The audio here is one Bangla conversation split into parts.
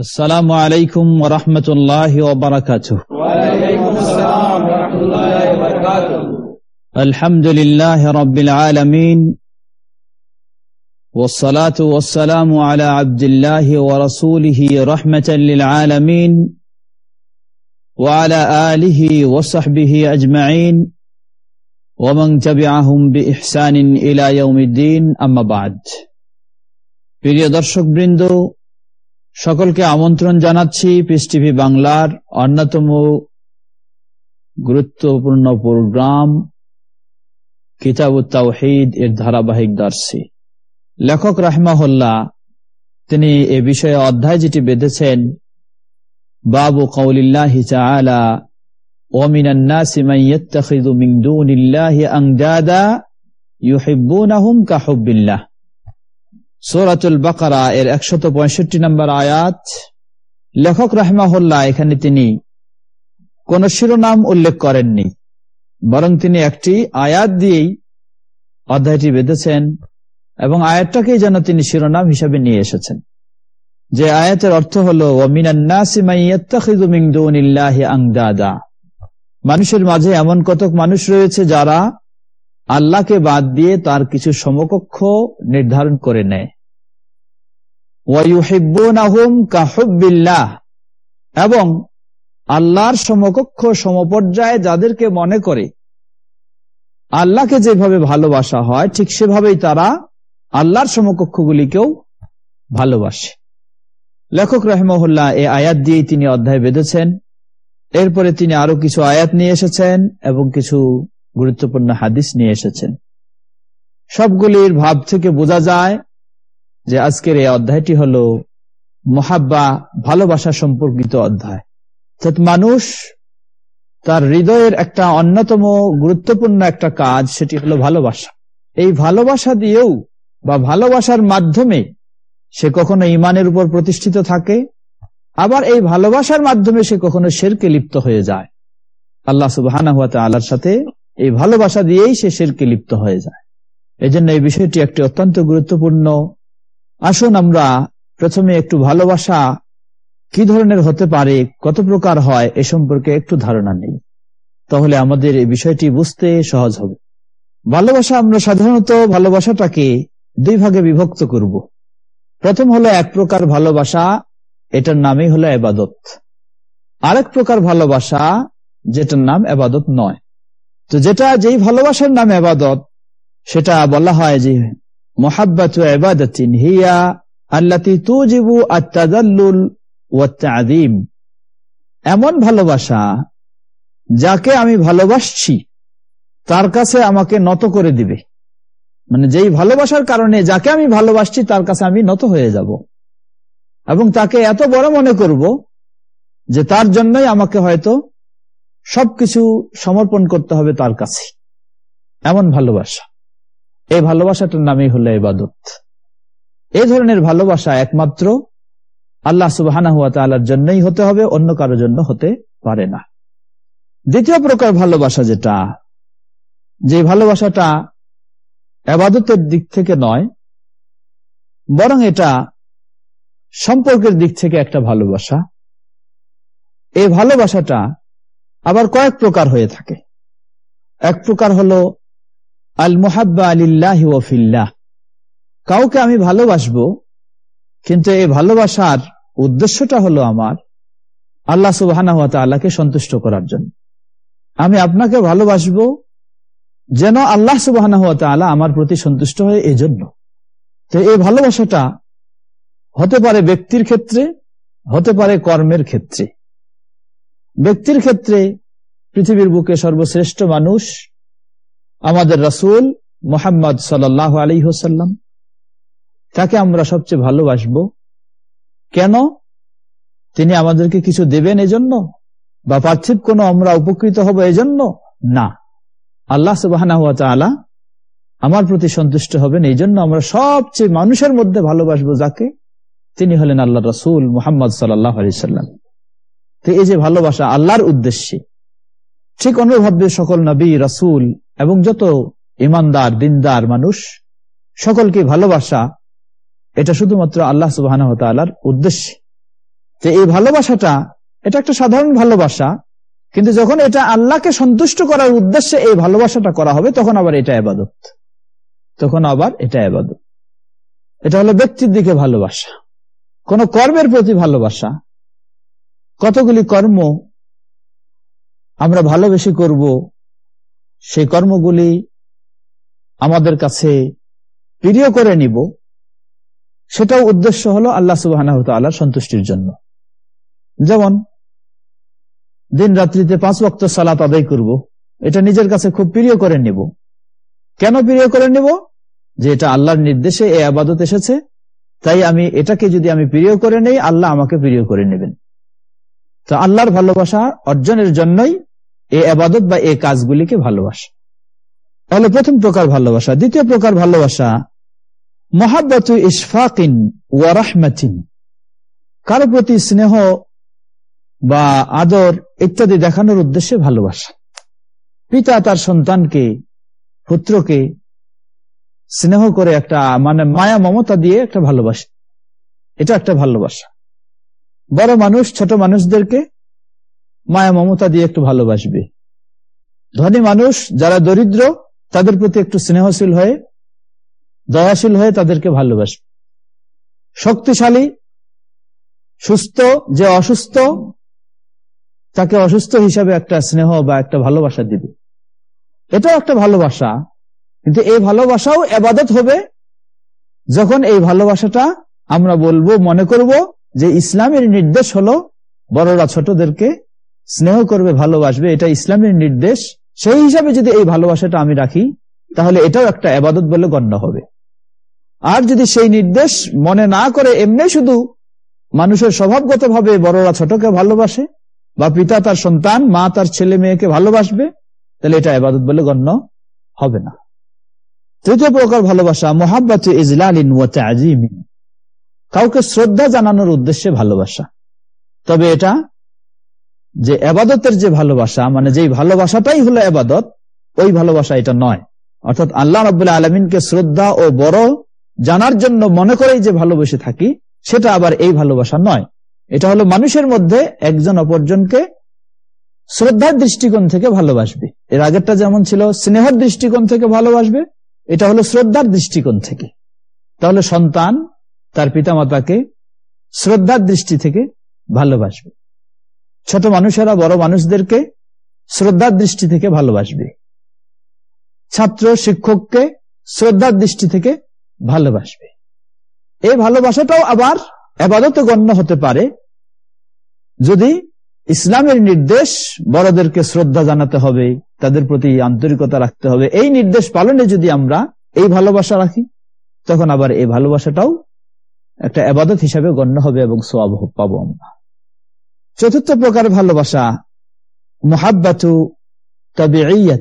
السلام عليكم ورحمة الله وبركاته وعليكم السلام ورحمة الله وبركاته الحمد لله رب العالمين والصلاة والسلام على عبد الله ورسوله رحمة للعالمين وعلى آله وصحبه أجمعين ومن تبعهم بإحسان إلى يوم الدين أما بعد প্রিয় দর্শক বৃন্দ সকলকে আমন্ত্রণ জানাচ্ছি পিস টিভি বাংলার অন্যতম গুরুত্বপূর্ণ প্রোগ্রাম কিতাব তাওহিদ এর ধারাবাহিক দর্শী লেখক রাহমাহুল্লাহ তিনি এ বিষয়ে অধ্যায় যেটি বেঁধেছেন বাবু কৌলিল্লাহ তাআলা ومن الناس من يتخذ من دون الله أندادا يحبونهم كحب الله সৌরাতুল বাকারা এর একশত পঁয়ষট্টি নম্বর আয়াত। লেখক রাহমাহুল্লাহ এখানে তিনি কোন শিরোনাম উল্লেখ করেননি, বরং তিনি একটি আয়াত দিয়েই অধ্যায়টি বেঁধেছেন এবং আয়াতটাকেই যেন তিনি শিরোনাম হিসাবে নিয়ে এসেছেন। যে আয়াতের অর্থ হল মানুষের মাঝে এমন কতক মানুষ রয়েছে যারা আল্লাহকে বাদ দিয়ে তার কিছু সমকক্ষ নির্ধারণ করে নেয়। এবং আল্লাহর সমকক্ষ সমপর্যায়ে যাদেরকে মনে করে, আল্লাহকে যেভাবে ভালোবাসা হয়, ঠিক সেভাবেই তারা আল্লাহর সমকক্ষগুলিকেও ভালোবাসে। লেখক রহমহল্লা এ আয়াত দিয়ে তিনি অধ্যায় বেঁধেছেন। এরপরে তিনি আরও কিছু আয়াত নিয়ে এসেছেন এবং কিছু গুরুত্বপূর্ণ হাদিস নিয়ে এসেছেন। সবগুলির ভাব থেকে বোঝা যায় যে আজকের এই অধ্যায়টি হল মহাব্বা, ভালোবাসা সম্পর্কিত অধ্যায়। অর্থাৎ মানুষ তার হৃদয়ের একটা অন্যতম গুরুত্বপূর্ণ একটা কাজ, সেটি হলো ভালোবাসা। এই ভালোবাসা দিয়েও বা ভালোবাসার মাধ্যমে সে কখনো ইমানের উপর প্রতিষ্ঠিত থাকে, আবার এই ভালোবাসার মাধ্যমে সে কখনো শেরকে লিপ্ত হয়ে যায়। আল্লাহ সুবাহ আল্লাহর সাথে এই ভালোবাসা দিয়েই সে শেরকে লিপ্ত হয়ে যায়। এই জন্য এই বিষয়টি একটি অত্যন্ত গুরুত্বপূর্ণ আসুন। আমরা প্রথমে একটু ভালোবাসা কি ধরনের হতে পারে, কত প্রকার হয়, এ সম্পর্কে একটু ধারণা নেই। তাহলে আমাদের এই বিষয়টি বুঝতে সহজ হবে। ভালোবাসা আমরা সাধারণত ভালোবাসাটাকে দুই ভাগে বিভক্ত করব। প্রথম হলো এক প্রকার ভালোবাসা, এটার নামই হলো এবাদত। আরেক প্রকার ভালোবাসা, যেটার নাম এবাদত নয়। তো যেটা যেই ভালোবাসার নাম এবাদত সেটা বলা হয় যে মোহাব্বত এবাদতিন হিয়া আল্লাতি তুজিবু আত্মাদাল্লুল ওয়াত্তাদিম এমন ভালোবাসা যাকে আমি ভালোবাসছি, তার কাছে আমাকে নত করে দিবে। মানে যেই ভালোবাসার কারণে যাকে আমি ভালোবাসছি, তার কাছে আমি নত হয়ে যাব। এবং তাকে এত বড় মনে করব যে তার জন্যই আমাকে হয়তো সবকিছু সমর্পণ করতে হবে তার কাছে। এমন ভালোবাসা। এই ভালোবাসাটার নামই হলো ইবাদত। এই ধরনের ভালোবাসা একমাত্র আল্লাহ তালার জন্যই হতে হবে, অন্য কারোর জন্য হতে পারে না। দ্বিতীয় প্রকার ভালোবাসা যেটা, যে ভালোবাসাটা আবাদতের দিক থেকে নয়, বরং এটা সম্পর্কের দিক থেকে একটা ভালোবাসা। এই ভালোবাসাটা আবার কয়েক প্রকার হয়ে থাকে। এক প্রকার হলো আল মোহাব্বা আলিল্লাহ ওফিল্লাহ কাউকে আমি ভালোবাসবো, কিন্তু এই ভালোবাসার উদ্দেশ্যটা হলো আমার আল্লাহ সুবাহ আল্লাহকে সন্তুষ্ট করার জন্য। আমি আপনাকে ভালোবাসবো যেন আল্লাহ সুবাহ আমার প্রতি সন্তুষ্ট হয় এই জন্য তো এই ভালোবাসাটা হতে পারে ব্যক্তির ক্ষেত্রে, হতে পারে কর্মের ক্ষেত্রে। ব্যক্তির ক্ষেত্রে পৃথিবীর বুকে সর্বশ্রেষ্ঠ মানুষ আমাদের রাসুল মোহাম্মদ সাল্লাহ আলী হোসাল্লাম তাকে আমরা সবচেয়ে ভালোবাসব। কেন? তিনি আমাদেরকে কিছু দেবেন এজন্য বা পার্থিব কোনো আমরা উপকৃত হব এজন্য? না। আল্লাহ সুবাহ আমার প্রতি সন্তুষ্ট হবেন এই জন্য আমরা সবচেয়ে মানুষের মধ্যে ভালোবাসবো যাকে। তিনি হলেন আল্লাহ রসুল মোহাম্মদ সাল্লাহ আলি সাল্লাম তো এই যে ভালোবাসা আল্লাহর উদ্দেশ্যে, ঠিক অনুভাবে সকল নবী, রসুল এবং যত ইমানদার, দিনদার মানুষ, সকলকে ভালোবাসা, এটা শুধুমাত্র আল্লাহ সুবাহ উদ্দেশ্যে। যে এই ভালোবাসাটা, এটা একটা সাধারণ ভালোবাসা, কিন্তু যখন এটা আল্লাহকে সন্তুষ্ট করার উদ্দেশ্যে এই ভালোবাসাটা করা হবে, তখন আবার এটা আবাদত তখন আবার এটা আবাদত এটা হলো ব্যক্তির দিকে ভালোবাসা। কোন কর্মের প্রতি ভালোবাসা কতগুলি কর্ম আমরা ভালোবেসে করব, সেই কর্মগুলি আমাদের কাছে প্রিয় করে নিব। সেটাও উদ্দেশ্য হলো আল্লাহ সুবাহ সন্তুষ্টির জন্য। যেমন, দিন রাত্রিতে পাঁচ বক্ত সালাত আদায় করব। এটা নিজের কাছে খুব প্রিয় করে নিব। কেন প্রিয় করে নিব? যে এটা আল্লাহর নির্দেশে এই আবাদত এসেছে, তাই আমি এটাকে যদি আমি প্রিয় করে নেই, আল্লাহ আমাকে প্রিয় করে নেবেন। তো আল্লাহর ভালোবাসা অর্জনের জন্যই এই আবাদত বা এই কাজগুলিকে ভালোবাসা। তাহলে প্রথম প্রকার ভালোবাসা। দ্বিতীয় প্রকার ভালোবাসা, মহাব্বত ইসফাকিন ওয়ারাহমাতিন কারও প্রতি স্নেহ বা আদর ইত্যাদি দেখানোর উদ্দেশ্যে ভালোবাসা। পিতা তার সন্তানকে, পুত্রকে স্নেহ করে একটা মানে মায়া, মমতা দিয়ে একটা ভালোবাসা। এটা একটা ভালোবাসা। বড় মানুষ, ছোট মানুষদেরকে মায়া মমতা দিয়ে একটু ভালোবাসবে। ধনী মানুষ যারা দরিদ্র, তাদের প্রতি একটু স্নেহশীল হয়ে, দয়াশীল হয়ে তাদেরকে ভালোবাসবে। শক্তিশালী, সুস্থ, যে অসুস্থ, তাকে অসুস্থ হিসাবে একটা স্নেহ বা একটা ভালোবাসা দিবে। এটাও একটা ভালোবাসা, কিন্তু এই ভালোবাসাও এবাদত হবে যখন এই ভালোবাসাটা আমরা বলব, মনে করব যে ইসলামের নির্দেশ হলো বড়রা ছোটদেরকে স্নেহ করবে, ভালোবাসবে, এটা ইসলামের নির্দেশ। সেই হিসাবে যদি এই ভালোবাসাটা আমি রাখি, তাহলে এটাও একটা আবাদত বলে গণ্য হবে। আর যদি সেই নির্দেশ মনে না করে, এমনি শুধু মানুষের স্বভাবগত ভাবে বড়রা ছোটকে ভালোবাসে বা পিতা তার সন্তান, মা তার ছেলে মেয়েকে ভালোবাসবে, তাহলে এটা আবাদত বলে গণ্য হবে না। তৃতীয় প্রকার ভালোবাসা, মোহাব্বত ইজলালিন কাউকে শ্রদ্ধা জানানোর উদ্দেশ্যে ভালোবাসা। তবে এটা যে আবাদতের যে ভালোবাসা মানে যেই ভালোবাসাটাই হলো আবাদত ওই ভালোবাসা এটা নয়। অর্থাৎ আল্লাহ রবাহ আলমিনকে শ্রদ্ধা ও বড় জানার জন্য মনে করেই যে ভালোবেসে থাকি, সেটা আবার এই ভালোবাসা নয়। এটা হলো মানুষের মধ্যে একজন অপরজনকে শ্রদ্ধার দৃষ্টিকোণ থেকে ভালোবাসবে। এর আগেরটা যেমন ছিল, স্নেহর দৃষ্টিকোণ থেকে ভালোবাসবে, এটা হলো শ্রদ্ধার দৃষ্টিকোণ থেকে। তাহলে সন্তান তার পিতামাতাকে শ্রদ্ধার দৃষ্টি থেকে ভালোবাসবে। ছোট মানুষেরা বড় মানুষদেরকে শ্রদ্ধার দৃষ্টি থেকে ভালোবাসবে। ছাত্র, শিক্ষককে শ্রদ্ধার দৃষ্টি থেকে ভালোবাসবে। এই ভালোবাসাটাও আবার আবাদত গণ্য হতে পারে যদি ইসলামের নির্দেশ বড়দেরকে শ্রদ্ধা জানাতে হবে, তাদের প্রতি আন্তরিকতা রাখতে হবে। এই নির্দেশ পালনে যদি আমরা এই ভালোবাসা রাখি, তখন আবার এই ভালোবাসাটাও একটা আবাদত হিসাবে গণ্য হবে এবং সোয়াব পাবো আমরা। চতুর্থ প্রকার ভালোবাসা, মোহাব্বাতু তবে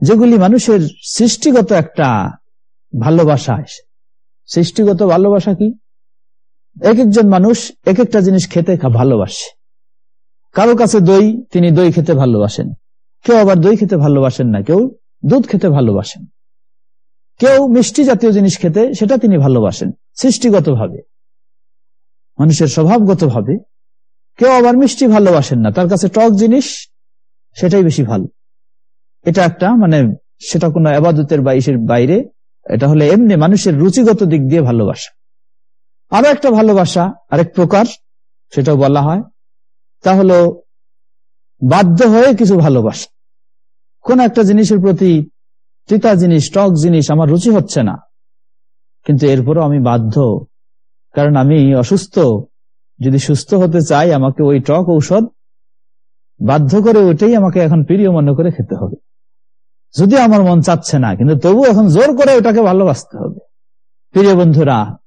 যেগুলি মানুষের সৃষ্টিগত একটা ভালোবাসা সৃষ্টিগত ভালোবাসা কি? এক একজন মানুষ এক একটা জিনিস খেতে ভালোবাসে। কারও কাছে দই, তিনি দই খেতে ভালোবাসেন। কেউ আবার দই খেতে ভালোবাসেন না, কেউ দুধ খেতে ভালোবাসেন। কেউ মিষ্টি জাতীয় জিনিস খেতে, সেটা তিনি ভালোবাসেন। সৃষ্টিগত ভাবে মানুষের স্বভাবগত ভাবে কেউ আবার মিষ্টি ভালোবাসেন না। তার কাছে টক জিনিস, সেটাই বেশি ভালো। এটা একটা মানে সেটা কোনো আবাদতের বা ইসের বাইরে, এটা হলে এমনি মানুষের রুচিগত দিক দিয়ে ভালোবাসা। আরও একটা ভালোবাসা, আরেক প্রকার, সেটাও বলা হয়, তা হলো বাধ্য হয়ে কিছু ভালোবাসা। কোন একটা জিনিসের প্রতি তিতা জিনিস, টক জিনিস, আমার রুচি হচ্ছে না। কিন্তু এরপরও আমি বাধ্য। কারণ আমি অসুস্থ। যদি সুস্থ হতে চাই, আমাকে ওই টক ঔষধ বাধ্য করে ওইটাই আমাকে এখন প্রিয় মনে করে খেতে হবে। যদি আমার মন চাচ্ছে না, কিন্তু তবু এখন জোর করে ওটাকে ভালোবাসতে হবে। প্রিয় বন্ধুরা,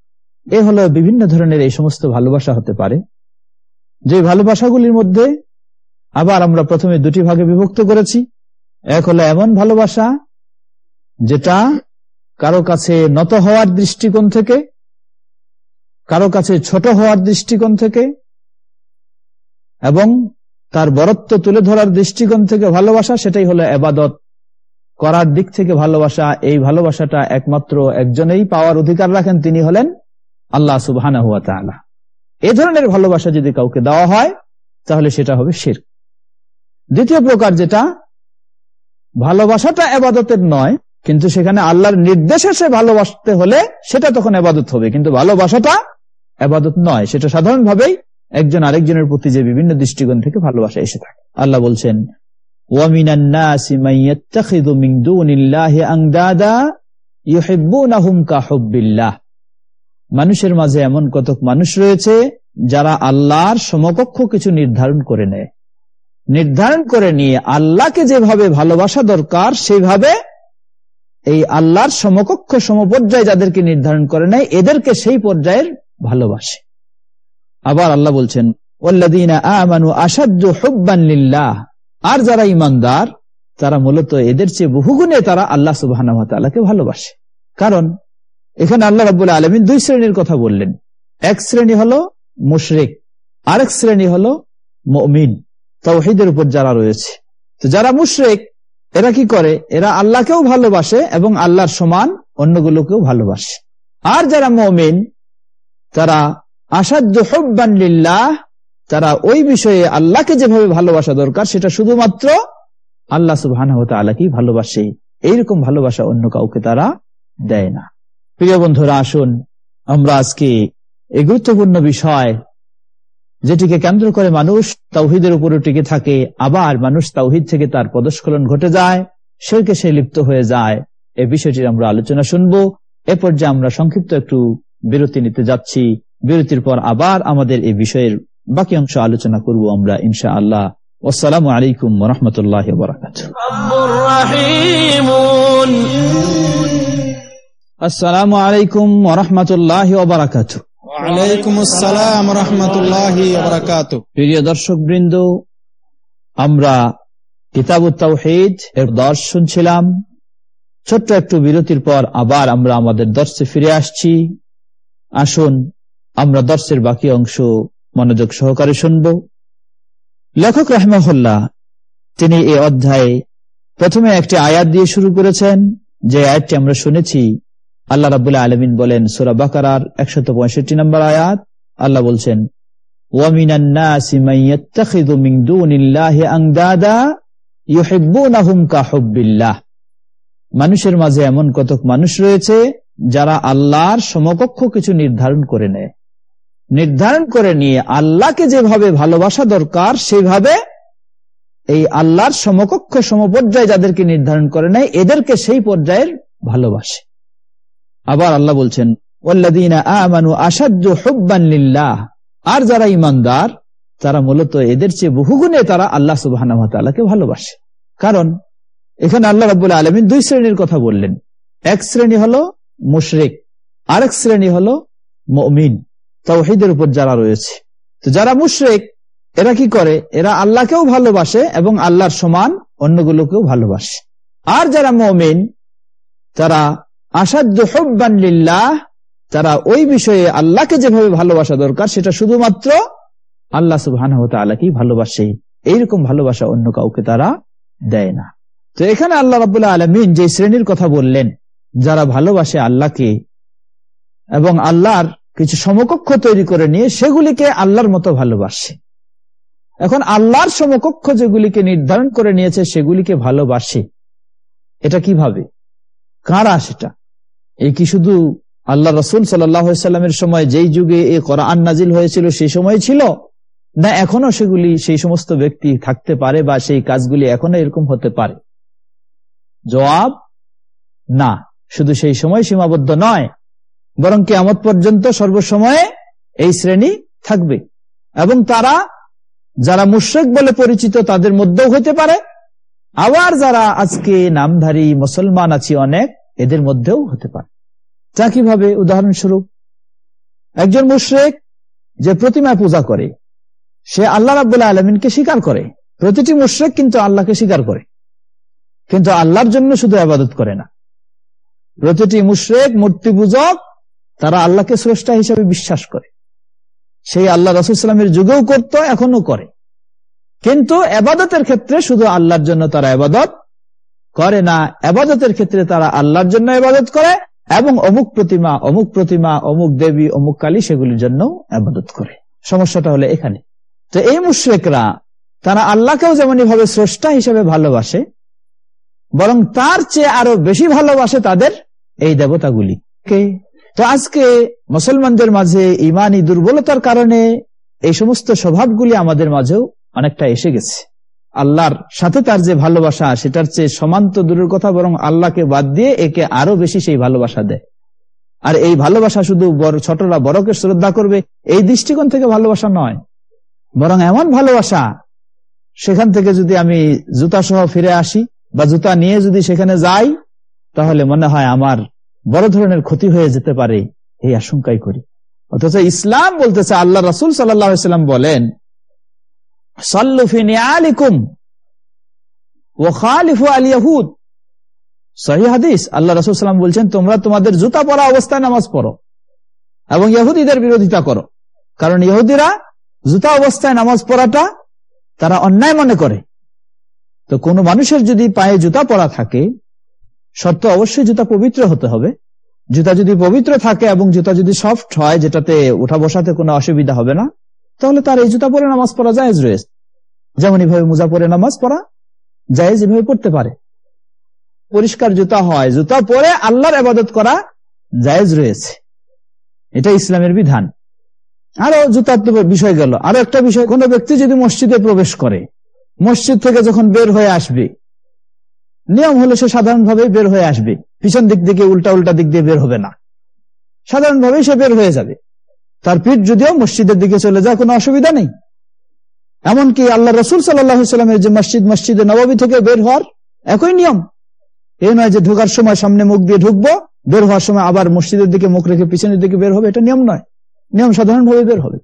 এ হলো বিভিন্ন ধরনের এই সমস্ত ভালোবাসা হতে পারে। যে ভালোবাসাগুলির মধ্যে আবার আমরা প্রথমে দুটি ভাগে বিভক্ত করেছি। এক হলো এমন ভালোবাসা, যেটা কারও কাছে নত হওয়ার দৃষ্টিকোণ থেকে, কারও কাছে ছোট হওয়ার দৃষ্টিকোণ থেকে, এবং তার বরত্ব তুলে ধরার দৃষ্টিকোণ থেকে ভালোবাসা, সেটাই হলো এবাদত করার দিক থেকে ভালোবাসা। এই ভালোবাসাটা একমাত্র একজনেই পাওয়ার অধিকার রাখেন, তিনি হলেন আল্লাহ সুবাহ এ ধরনের ভালোবাসা যদি কাউকে দেওয়া হয়, তাহলে সেটা হবে শির। দ্বিতীয় প্রকার যেটা, ভালোবাসাটা এবাদতের নয় কিন্তু সেখানে আল্লাহর নির্দেশে সে ভালোবাসতে হলে সেটা তখন আবাদত হবে। কিন্তু ভালোবাসাটা আবাদত নয়, সেটা সাধারণভাবেই একজন আরেকজনের প্রতি যে বিভিন্ন দৃষ্টিকোণ থেকে ভালোবাসা এসে থাকে। আল্লাহ বলছেন মানুষের মাঝে এমন কতক মানুষ রয়েছে যারা আল্লাহর সমকক্ষ কিছু নির্ধারণ করে নেয়। নির্ধারণ করে নিয়ে আল্লাহকে যেভাবে ভালোবাসা দরকার, সেভাবে এই আল্লাহর সমকক্ষ সমপর্যায়ে যাদেরকে নির্ধারণ করে নেয় এদেরকে সেই পর্যায়ের ভালোবাসে। আবার আল্লাহ বলছেন আমানু আর যারা ইমানদার তারা মূলত এদের চেয়ে বহুগুণে তারা আল্লাহ সুবাহকে ভালোবাসে। কারণ, এখানে আল্লাহ রাবুল্লাহ আলমিন দুই শ্রেণির কথা বললেন। এক শ্রেণি হলো মুশরিক, আরেক শ্রেণি হলো মমিন তৌহিদের উপর যারা রয়েছে। তো যারা মুশরেক এরা কি করে? এরা আল্লাহকেও ভালোবাসে এবং আল্লাহর সমান অন্যগুলোকেও ভালোবাসে। আর যারা মমিন, তারা আসাদ্য হব্বান্লিল্লাহ তারা ওই বিষয়ে আল্লাহকে যেভাবে ভালোবাসা দরকার, সেটা শুধুমাত্র আল্লাহ সুবাহ আল্লাহকেই ভালোবাসে। এইরকম ভালোবাসা অন্য কাউকে তারা দেয় না। প্রিয় বন্ধুরা, আসুন আমরা আজকে এই গুরুত্বপূর্ণ বিষয় যেটিকে কেন্দ্র করে মানুষ তাওহিদের উপরে টিকে থাকে আবার মানুষ তাওহিদ থেকে তার পদস্খলন ঘটে যায় সেরকে সে লিপ্ত হয়ে যায়। এই বিষয়টির আমরা আলোচনা শুনব। এ পর্যায়ে আমরা সংক্ষিপ্ত একটু বিরতি নিতে যাচ্ছি। বিরতির পর আবার আমাদের এই বিষয়ের বাকি অংশ আলোচনা করব আমরা ইনশা আল্লাহ আসসালামু আলাইকুম রহমতুল্লাহ বরাকাত আসসালামু আলাইকুম রহমতুল্লাহ ছোট্ট একটু বিরতির পর আবার আমরা আমাদের দর্শে ফিরে আসছি। আসুন, আমরা দর্শের বাকি অংশ মনোযোগ সহকারে শুনব। লেখক রহমহল্লা তিনি এই অধ্যায়ে প্রথমে একটি আয়াত দিয়ে শুরু করেছেন। যে আয়াতটি আমরা শুনেছি আল্লাহ রাবুল্লাহ আলমিন বলেন, সুরা বাকার একশত পঁয়ষট্টি নম্বর আয়াত, আল্লাহ বলছেন মানুষের মাঝে এমন কতক মানুষ রয়েছে, যারা আল্লাহর সমকক্ষ কিছু নির্ধারণ করে নেয়। নির্ধারণ করে নিয়ে আল্লাহকে যেভাবে ভালোবাসা দরকার সেইভাবে এই আল্লাহর সমকক্ষ সমপর্যায়ে যাদেরকে নির্ধারণ করে নেয়, এদেরকে সেই পর্যায়ের ভালোবাসে। আবার আল্লাহ বলছেন আর যারা ইমানদার তারা মূলত এদের চেয়ে বহুগুণে তারা আল্লাহ সুবাহ ভালোবাসে। কারণ, এখানে আল্লাহ রাবুল্লাহ আলমিন দুই শ্রেণির কথা বললেন। এক শ্রেণি হলো মুশরেক, আরেক শ্রেণি হলো মমিন তৌহিদের উপর যারা রয়েছে। তো যারা মুশরেক, এরা কি করে? এরা আল্লাহকেও ভালোবাসে এবং আল্লাহর সমান অন্যগুলোকেও ভালোবাসে। আর যারা মমিন, তারা আসাদ্য হব্বান লিল্লাহ, তারা ওই বিষয়ে আল্লাহকে যেভাবে ভালোবাসা দরকার, সেটা শুধুমাত্র আল্লাহ সুবাহ আল্লাহকেই ভালোবাসে। এইরকম ভালোবাসা অন্য কাউকে তারা দেয় না। তো এখানে আল্লাহ রাবুল্লাহ আলমিন যে শ্রেণির কথা বললেন, যারা ভালোবাসে আল্লাহকে এবং আল্লাহর কিছু সমকক্ষ তৈরি করে নিয়ে সেগুলিকে আল্লাহর মতো ভালোবাসে। এখন আল্লাহর সমকক্ষ যেগুলিকে নির্ধারণ করে নিয়েছে সেগুলিকে ভালোবাসে। এটা কীভাবে? কারা সেটা? এই কি শুধু আল্লাহ রসুল সাল্লামের সময়, যেই যুগে এই কোরআন নাজিল হয়েছিল, সেই সময় ছিল? না, এখনও সেগুলি সেই সমস্ত ব্যক্তি থাকতে পারে বা সেই কাজগুলি এখনও এরকম হতে পারে? জবাব, না। শুধু সেই সময় সীমাবদ্ধ নয়, বরং কেমত পর্যন্ত সর্বসময়ে এই শ্রেণি থাকবে। এবং তারা, যারা মুশ্রেক বলে পরিচিত, তাদের মধ্যেও হতে পারে। আবার যারা আজকে নামধারী মুসলমান আছি অনেক, এদের মধ্যেও হতে পারে। তা কীভাবে? উদাহরণস্বরূপ, একজন মুশ্রেক যে প্রতিমা পূজা করে, সে আল্লাহ রাবুল্লাহ আলমিনকে স্বীকার করে। প্রতিটি মুশ্রেক কিন্তু আল্লাহকে স্বীকার করে। কিন্তু আল্লাহর জন্য শুধু আবাদত করে না। প্রতিটি মুশ্রেক মূর্তি পূজক তারা আল্লাহকে স্রষ্টা হিসেবে বিশ্বাস করে। সেই আল্লাহ রসুলামের যুগেও করত এখনও করে। কিন্তু এবাদতের ক্ষেত্রে শুধু আল্লাহর জন্য তারা এবাদত করে না এবাদতের ক্ষেত্রে তারা আল্লাহর জন্য এবাদত করে এবং অমুক প্রতিমা অমুক প্রতিমা, অমুক দেবী, অমুক কালী সেগুলির জন্য আবাদত করে। সমস্যাটা হলো এখানে। তো এই মুশ্রেকরা, তারা আল্লাহকেও যেমন ভাবে স্রষ্টা হিসেবে ভালোবাসে, বরং তার চেয়ে আরও বেশি ভালোবাসে তাদের এই দেবতাগুলি তো আজকে মুসলমানদের মাঝে ইমানি দুর্বলতার কারণে এই সমস্ত স্বভাবগুলি আমাদের মাঝেও অনেকটা এসে গেছে। আল্লাহর সাথে তার যে ভালোবাসা, সেটার চেয়ে সমান্ত দূরের কথা, বরং আল্লাহকে বাদ দিয়ে একে আরও বেশি সেই ভালোবাসা দেয়। আর এই ভালোবাসা শুধু ছোটরা বড়কে শ্রদ্ধা করবে, এই দৃষ্টিকোণ থেকে ভালোবাসা নয়। বরং এমন ভালোবাসা, সেখান থেকে যদি আমি জুতা সহ ফিরে আসি, বা জুতা নিয়ে যদি সেখানে যাই, তাহলে মনে হয় আমার বড় ধরনের ক্ষতি হয়ে যেতে পারে, এই আশঙ্কাই করি। অথচ ইসলাম বলতেছে, আল্লাহ রসুল সাল্লাম বলেন সাল্লাম বলছেন, তোমরা তোমাদের জুতা পরা অবস্থায় নামাজ পড়ো এবং ইহুদিদের বিরোধিতা করো। কারণ ইহুদিরা জুতা অবস্থায় নামাজ পড়াটা তারা অন্যায় মনে করে। তো কোন মানুষের যদি পায়ে জুতা পরা থাকে, শর্ত অবশ্যই জুতা পবিত্র হতে হবে। জুতা যদি পবিত্র থাকে এবং জুতা যদি সফট হয়, যেটাতে উঠা বসাতে কোনো অসুবিধা হবে না, তাহলে তার এই জুতা পরে নামাজ পড়া জায়েজ রয়েছে। যেমন এইভাবে মোজা পরে নামাজ পড়া জায়েজ এভাবে পড়তে পারে। পরিষ্কার জুতা হয়, জুতা পরে আল্লাহর আবাদত করা জায়েজ রয়েছে। এটা ইসলামের বিধান। আরও জুতার তো বিষয় গেল। আরও একটা বিষয়, কোন ব্যক্তি যদি মসজিদে প্রবেশ করে, মসজিদ থেকে যখন বের হয়ে আসবে, নিয়ম হলো সে সাধারণভাবেই বের হয়ে আসবে। পিছন দিক থেকে উল্টা উল্টা দিক দিয়ে বের হবে না। সাধারণভাবেই সে বের হয়ে যাবে। তার পিঠ যদিও মসজিদের দিকে চলে যায় কোনো অসুবিধা নেই। এমনকি আল্লাহ রসুল সাল্লামের যে মসজিদ, মসজিদে নবাবী থেকে বের হওয়ার একই নিয়ম। এ নয় যে ঢোকার সময় সামনে মুখ দিয়ে ঢুকবো, বের হওয়ার সময় আবার মসজিদের দিকে মুখ রেখে পিছনের দিকে বের হবে, এটা নিয়ম নয়। নিয়ম সাধারণভাবে বের হবে।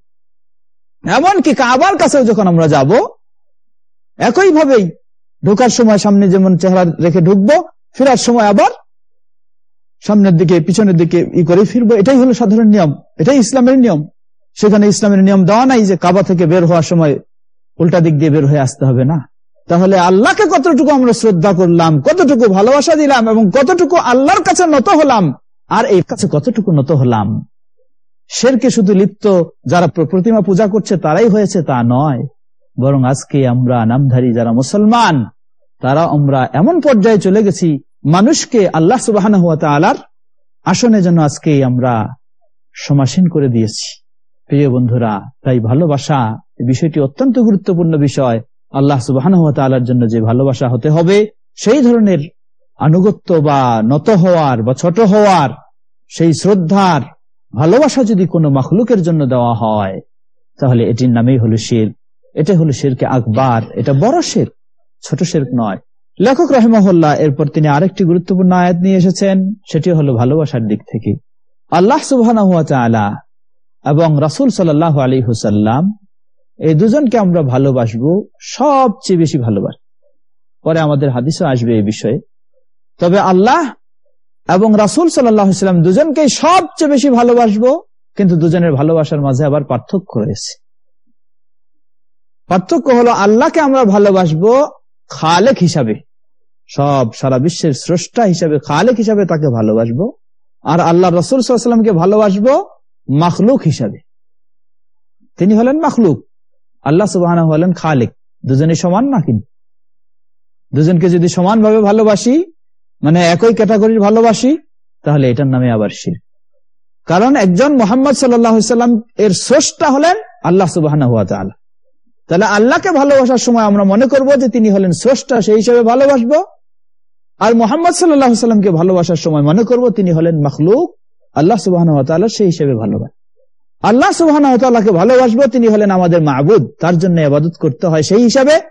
এমনকি কাবার কাছেও যখন আমরা যাব, একইভাবেই ঢোকার সময় সামনে যেমন চেহারা রেখে ঢুকবো, ফেরার সময় আবার সামনের দিকে, পিছনের দিকে ই করে ফিরবো, এটাই হলো সাধারণ নিয়ম, এটাই ইসলামের নিয়ম। সেখানে ইসলামের নিয়ম দেওয়া নাই যে কাবা থেকে বের হওয়ার সময় উল্টা দিক দিয়ে বের হয়ে আসতে হবে না। তাহলে আল্লাহকে কতটুকু আমরা শ্রদ্ধা করলাম, কতটুকু ভালোবাসা দিলাম এবং কতটুকু আল্লাহর কাছে নত হলাম, আর এই কাছে কতটুকু নত হলাম? শেরকে শুধু লিপ্ত যারা প্রতিমা পূজা করছে তারাই হয়েছে তা নয়। বরং আজকে আমরা নামধারী যারা মুসলমান, তারা আমরা এমন পর্যায়ে চলে গেছি, মানুষকে আল্লাহ সুবাহ আসনে যেন আজকে আমরা সমাসীন করে দিয়েছি। প্রিয় বন্ধুরা, তাই ভালোবাসা বিষয়টি অত্যন্ত গুরুত্বপূর্ণ বিষয়। আল্লাহ সুবাহ জন্য যে ভালোবাসা হতে হবে, সেই ধরনের আনুগত্য বা নত হওয়ার বা ছোট হওয়ার, সেই শ্রদ্ধার ভালোবাসা যদি কোনো মখলুকের জন্য দেওয়া হয়, তাহলে এটির নামেই হলো শির। এটা হলো শেরকে আকবার। এটা বড় শের, ছোট শের নয়। লেখক রহমহল্লা এরপর তিনি আরেকটি গুরুত্বপূর্ণ আয়াত নিয়ে এসেছেন, সেটি হলো ভালোবাসার দিক থেকে। আল্লাহ সুবাহ এবং রাসুল সাল্লাহ আলী হুসাল্লাম এই দুজনকে আমরা ভালোবাসবো, সবচেয়ে বেশি ভালোবাস পরে আমাদের হাদিসও আসবে এই বিষয়ে। তবে আল্লাহ এবং রাসুল সাল্লাম দুজনকে সবচেয়ে বেশি ভালোবাসবো, কিন্তু দুজনের ভালোবাসার মাঝে আবার পার্থক্য রয়েছে। পার্থক্য হলো আল্লাহকে আমরা ভালোবাসবো খালেক হিসাবে। সব সারা বিশ্বের স্রষ্টা হিসাবে খালেক হিসাবে তাকে ভালোবাসবো। আর আল্লাহ রসুল সাল্লামকে ভালোবাসবো মাখলুক হিসাবে। তিনি হলেন মাখলুক। আল্লাহ সুবাহ হলেন খালেক। দুজনে সমান না কিন্তু? দুজনকে যদি সমানভাবে ভালোবাসি মানে একই ক্যাটাগরির ভালোবাসি, তাহলে এটার নামে আবার শির কারণ একজন মোহাম্মদ সাল্লাম এর স্রষ্টা হলেন আল্লাহ সুবাহ তাহলে আল্লাহকে ভালোবাসার সময় আমরা মনে করব যে তিনি হলেন স্রষ্টা, সেই হিসেবে ভালোবাসবো। আর মোহাম্মদ সাল্লাহামকে ভালোবাসার সময় মনে করব তিনি হলেন মখলুক, আল্লাহ সুবাহ সেই হিসেবে ভালোবাস। আল্লাহ সুবাহকে ভালোবাসবো, তিনি হলেন আমাদের মাহবুদ তার জন্য আবাদত করতে হয় সেই হিসাবে।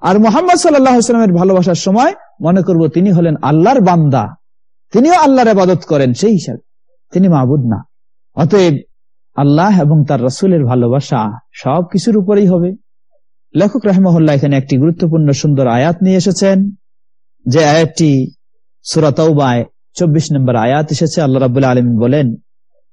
আর মোহাম্মদ সাল্লাহামের ভালোবাসার সময় মনে করব তিনি হলেন আল্লাহর বান্দা। তিনিও আল্লাহর আবাদত করেন সেই হিসাবে। তিনি মাহবুদ না। অতএব আল্লাহ এবং তার রসুলের ভালোবাসা সব কিছুর উপরেই হবে। লেখক রহমহল্লা এখানে একটি গুরুত্বপূর্ণ সুন্দর আয়াত নিয়ে এসেছেন। যে আয়াতটি সুরাতৌবায় চব্বিশ নম্বর আয়াত এসেছে। আল্লাহ রাবুল্লাহ আলম বলেন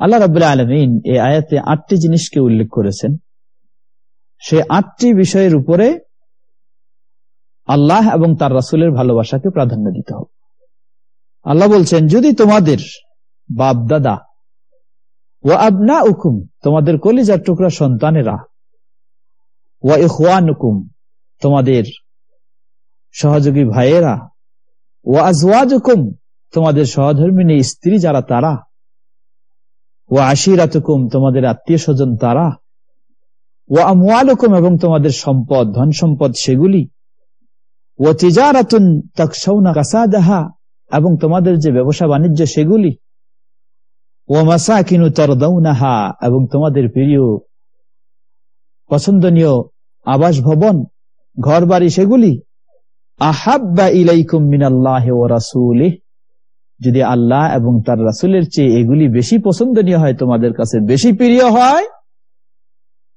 আল্লাহ রাবুল্লাহ আলমিন এই আয়াতে আটটি জিনিসকে উল্লেখ করেছেন। সে আটটি বিষয়ের উপরে আল্লাহ এবং তার রাসুলের ভালোবাসাকে প্রাধান্য দিতে হবে। আল্লাহ বলছেন, যদি তোমাদের বাপ দাদা ও আবনা উকুম তোমাদের কলিজার টুকরা সন্তানেরা ও ইহান হুকুম তোমাদের সহযোগী ভাইয়েরা ও আজওয়াজ হুকুম তোমাদের সহধর্মিনী স্ত্রী যারা তারা ও আশিরাতুকুম, তোমাদের আত্মীয় স্বজন তারা? ও আমওয়ালুকুম, এবং তোমাদের সম্পদ, ধন সম্পদ সেগুলি? ও তিজারাতুন তাকসাউনা কাসাদাহা, এবং তোমাদের যে ব্যবসা বাণিজ্য সেগুলি? ও মাসাকিনু তারদাউনাহা, এবং তোমাদের প্রিয় পছন্দনীয় আবাস ভবন ঘর বাড়ি সেগুলি? আহাব্বা ইলাইকুম মিনাল্লাহ ও রাসূলিহি। যদি আল্লাহ এবং তার রাসুলের চেয়ে এগুলি বেশি পছন্দনীয় হয়, তোমাদের কাছে বেশি প্রিয় হয়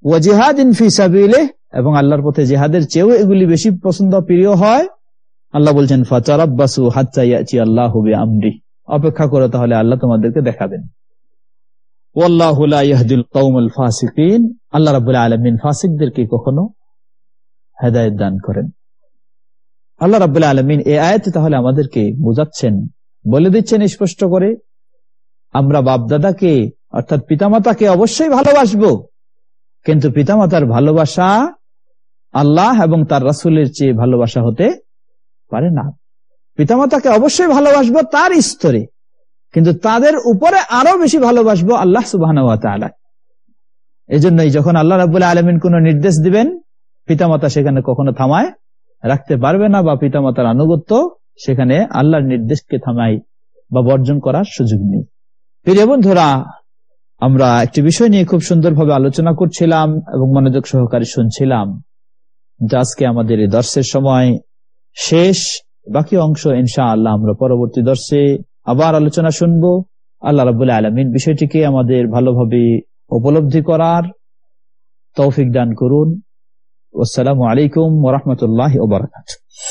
ও জেহাদ ইনফিসাবিলে এবং আল্লাহর পথে জেহাদের চেয়েও এগুলি বেশি পছন্দ প্রিয় হয়, আল্লাহ বলছেন ফাচারাব্বাসু হাচ্চাইয়াচি আল্লাহ হবে আমরি অপেক্ষা করো তাহলে আল্লাহ তোমাদেরকে দেখাবেন। আল্লাহ রাবুল্লাহ আলমিন ফাসিকদেরকে কখনো হেদায়ত দান করেন। আল্লাহ রাবুল্লাহ আলমিন এ আয়াতে তাহলে আমাদেরকে বোঝাচ্ছেন বলে দিচ্ছেন স্পষ্ট করে, আমরা বাপদাদাকে, অর্থাৎ পিতামাতাকে অবশ্যই ভালোবাসবো, কিন্তু পিতামাতার ভালোবাসা আল্লাহ এবং তার রাসুলের চেয়ে ভালোবাসা হতে পারে না। পিতামাতাকে অবশ্যই ভালোবাসবো তার স্তরে, কিন্তু তাদের উপরে আরও বেশি ভালোবাসবো আল্লাহ সুবাহ এই জন্যই যখন আল্লাহ রাবুল্লাহ আলমিন কোন নির্দেশ দিবেন, পিতামাতা সেখানে কখনো থামায় রাখতে পারবে না বা পিতামাতার আনুগত্য সেখানে আল্লাহর নির্দেশকে থামাই বা বর্জন করার সুযোগ নেই। প্রিয় বন্ধুরা, আমরা একটি বিষয় নিয়ে খুব সুন্দরভাবে আলোচনা করছিলাম এবং মনোযোগ সহকারে শুনছিলাম আজকে আমাদের এই দর্শের সময় শেষ, বাকি অংশ ইনশা আল্লাহ আমরা পরবর্তী দর্শে আবার আলোচনা শুনব। আল্লাহ রাবুল্লাহ আলমিন বিষয়টিকে আমাদের ভালোভাবে উপলব্ধি করার তৌফিক দান করুন। আসসালামু আলাইকুম ওরহমতুল্লাহ ওবরাকাত